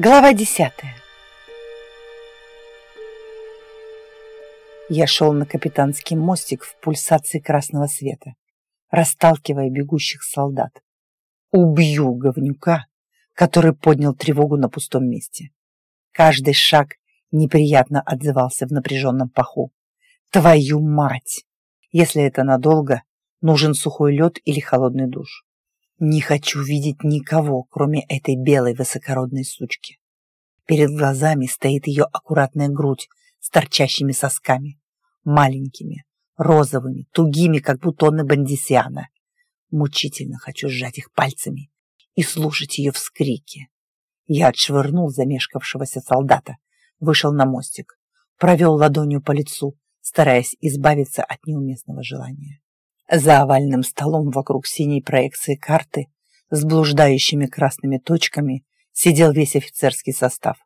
Глава десятая. Я шел на капитанский мостик в пульсации красного света, расталкивая бегущих солдат. Убью говнюка, который поднял тревогу на пустом месте. Каждый шаг неприятно отзывался в напряженном паху. Твою мать! Если это надолго, нужен сухой лед или холодный душ. Не хочу видеть никого, кроме этой белой высокородной сучки. Перед глазами стоит ее аккуратная грудь с торчащими сосками, маленькими, розовыми, тугими, как бутоны бандисиана. Мучительно хочу сжать их пальцами и слушать ее вскрики. Я отшвырнул замешкавшегося солдата, вышел на мостик, провел ладонью по лицу, стараясь избавиться от неуместного желания. За овальным столом вокруг синей проекции карты с блуждающими красными точками сидел весь офицерский состав.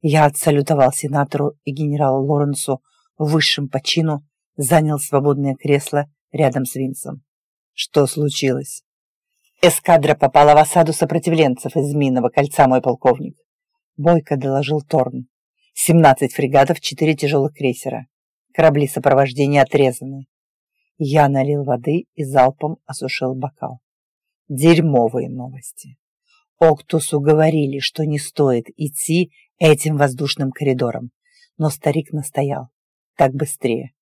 Я отсалютовал сенатору и генералу Лоренсу высшим по чину, занял свободное кресло рядом с Винсом. Что случилось? Эскадра попала в осаду сопротивленцев из Минного кольца, мой полковник. Бойко доложил Торн. Семнадцать фрегатов, четыре тяжелых крейсера. Корабли сопровождения отрезаны. Я налил воды и залпом осушил бокал. Дерьмовые новости. Октусу говорили, что не стоит идти этим воздушным коридором, но старик настоял. Так быстрее.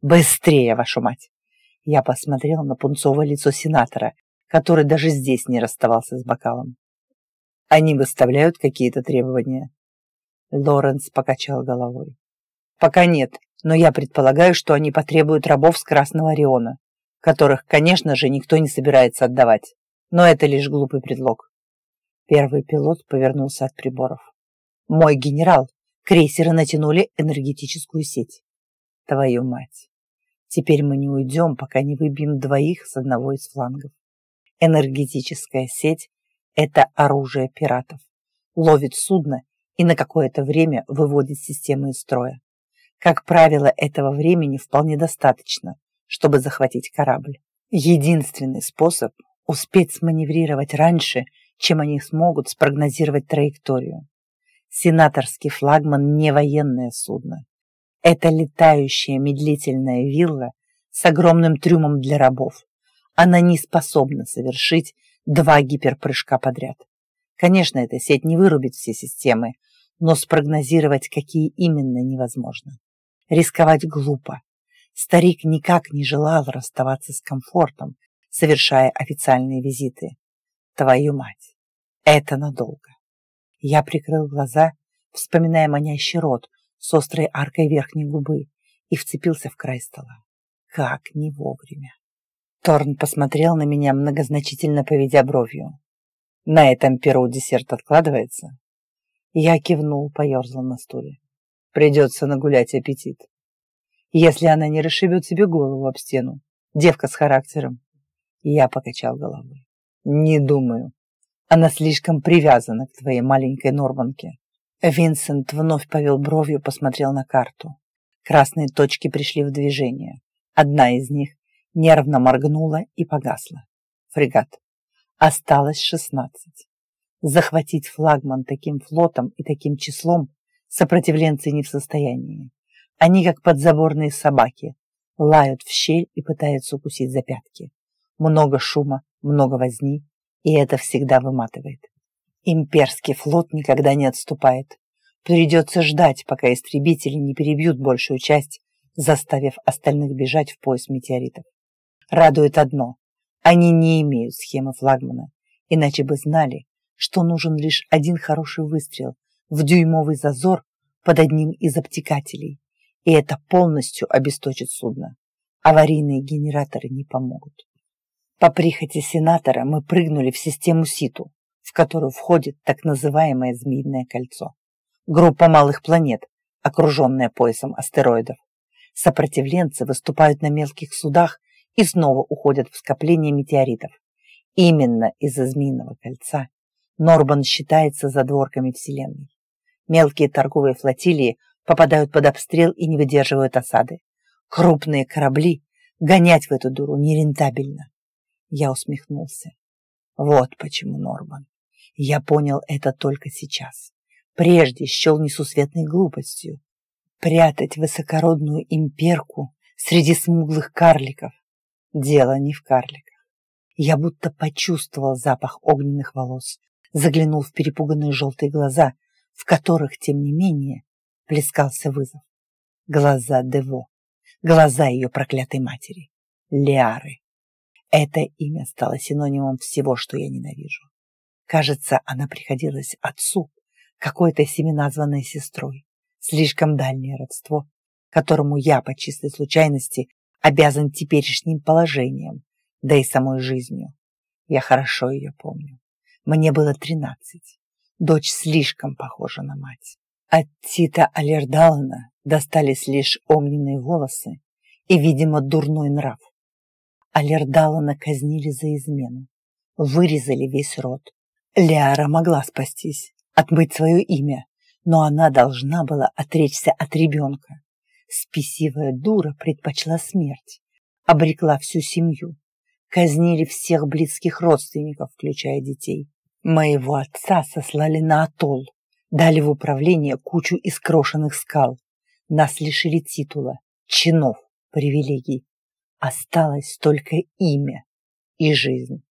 Быстрее, вашу мать! Я посмотрел на пунцовое лицо сенатора, который даже здесь не расставался с бокалом. Они выставляют какие-то требования. Лоренс покачал головой. Пока нет, но я предполагаю, что они потребуют рабов с Красного Ориона, которых, конечно же, никто не собирается отдавать. Но это лишь глупый предлог. Первый пилот повернулся от приборов. «Мой генерал, крейсеры натянули энергетическую сеть. Твою мать! Теперь мы не уйдем, пока не выбьем двоих с одного из флангов. Энергетическая сеть – это оружие пиратов. Ловит судно и на какое-то время выводит системы из строя. Как правило, этого времени вполне достаточно, чтобы захватить корабль. Единственный способ – успеть сманеврировать раньше, чем они смогут спрогнозировать траекторию. Сенаторский флагман не военное судно. Это летающая медлительная вилла с огромным трюмом для рабов. Она не способна совершить два гиперпрыжка подряд. Конечно, эта сеть не вырубит все системы, но спрогнозировать, какие именно, невозможно. Рисковать глупо. Старик никак не желал расставаться с комфортом, совершая официальные визиты. Твою мать, это надолго. Я прикрыл глаза, вспоминая манящий рот с острой аркой верхней губы и вцепился в край стола. Как не вовремя. Торн посмотрел на меня, многозначительно поведя бровью. На этом перу десерт откладывается? Я кивнул, поерзал на стуле. Придется нагулять аппетит. Если она не расшибет себе голову об стену. Девка с характером. Я покачал головой. Не думаю. Она слишком привязана к твоей маленькой Норманке. Винсент вновь повел бровью, посмотрел на карту. Красные точки пришли в движение. Одна из них нервно моргнула и погасла. Фрегат. Осталось шестнадцать. Захватить флагман таким флотом и таким числом Сопротивленцы не в состоянии. Они, как подзаборные собаки, лают в щель и пытаются укусить за пятки. Много шума, много возни, и это всегда выматывает. Имперский флот никогда не отступает. Придется ждать, пока истребители не перебьют большую часть, заставив остальных бежать в пояс метеоритов. Радует одно – они не имеют схемы флагмана, иначе бы знали, что нужен лишь один хороший выстрел в дюймовый зазор под одним из обтекателей, и это полностью обесточит судно. Аварийные генераторы не помогут. По прихоти сенатора мы прыгнули в систему СИТУ, в которую входит так называемое Змеиное кольцо. Группа малых планет, окруженная поясом астероидов. Сопротивленцы выступают на мелких судах и снова уходят в скопление метеоритов. Именно из-за Змеиного кольца Норбан считается задворками Вселенной. Мелкие торговые флотилии попадают под обстрел и не выдерживают осады. Крупные корабли гонять в эту дуру нерентабельно. Я усмехнулся. Вот почему, Норман. Я понял это только сейчас. прежде счел несусветной глупостью. Прятать высокородную имперку среди смуглых карликов. Дело не в карликах. Я будто почувствовал запах огненных волос, заглянул в перепуганные желтые глаза, в которых, тем не менее, плескался вызов. Глаза Дево, глаза ее проклятой матери, Лиары. Это имя стало синонимом всего, что я ненавижу. Кажется, она приходилась отцу, какой-то семиназванной сестрой. Слишком дальнее родство, которому я по чистой случайности обязан теперешним положением, да и самой жизнью. Я хорошо ее помню. Мне было тринадцать. Дочь слишком похожа на мать. От Тита Алердалана достались лишь огненные волосы и, видимо, дурной нрав. Алердалана казнили за измену, вырезали весь род. Лиара могла спастись, отмыть свое имя, но она должна была отречься от ребенка. Спесивая дура предпочла смерть, обрекла всю семью. Казнили всех близких родственников, включая детей. Моего отца сослали на атолл, дали в управление кучу искрошенных скал. Нас лишили титула, чинов, привилегий. Осталось только имя и жизнь.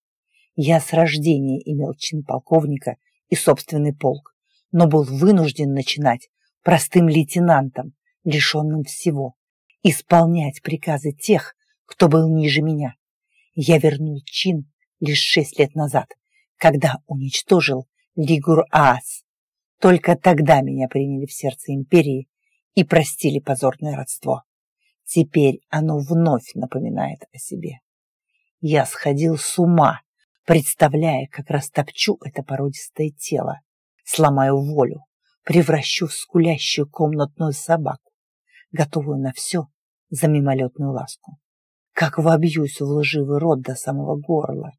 Я с рождения имел чин полковника и собственный полк, но был вынужден начинать простым лейтенантом, лишенным всего, исполнять приказы тех, кто был ниже меня. Я вернул чин лишь шесть лет назад, когда уничтожил Лигур-Аас. Только тогда меня приняли в сердце империи и простили позорное родство. Теперь оно вновь напоминает о себе. Я сходил с ума, представляя, как растопчу это породистое тело, сломаю волю, превращу в скулящую комнатную собаку, готовую на все за мимолетную ласку. Как вобьюсь в лживый рот до самого горла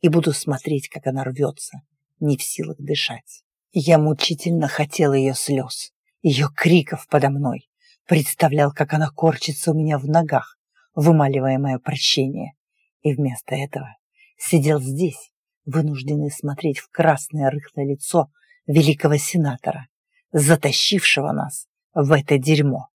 и буду смотреть, как она рвется, не в силах дышать. Я мучительно хотел ее слез, ее криков подо мной, представлял, как она корчится у меня в ногах, вымаливая мое прощение. И вместо этого сидел здесь, вынужденный смотреть в красное рыхлое лицо великого сенатора, затащившего нас в это дерьмо.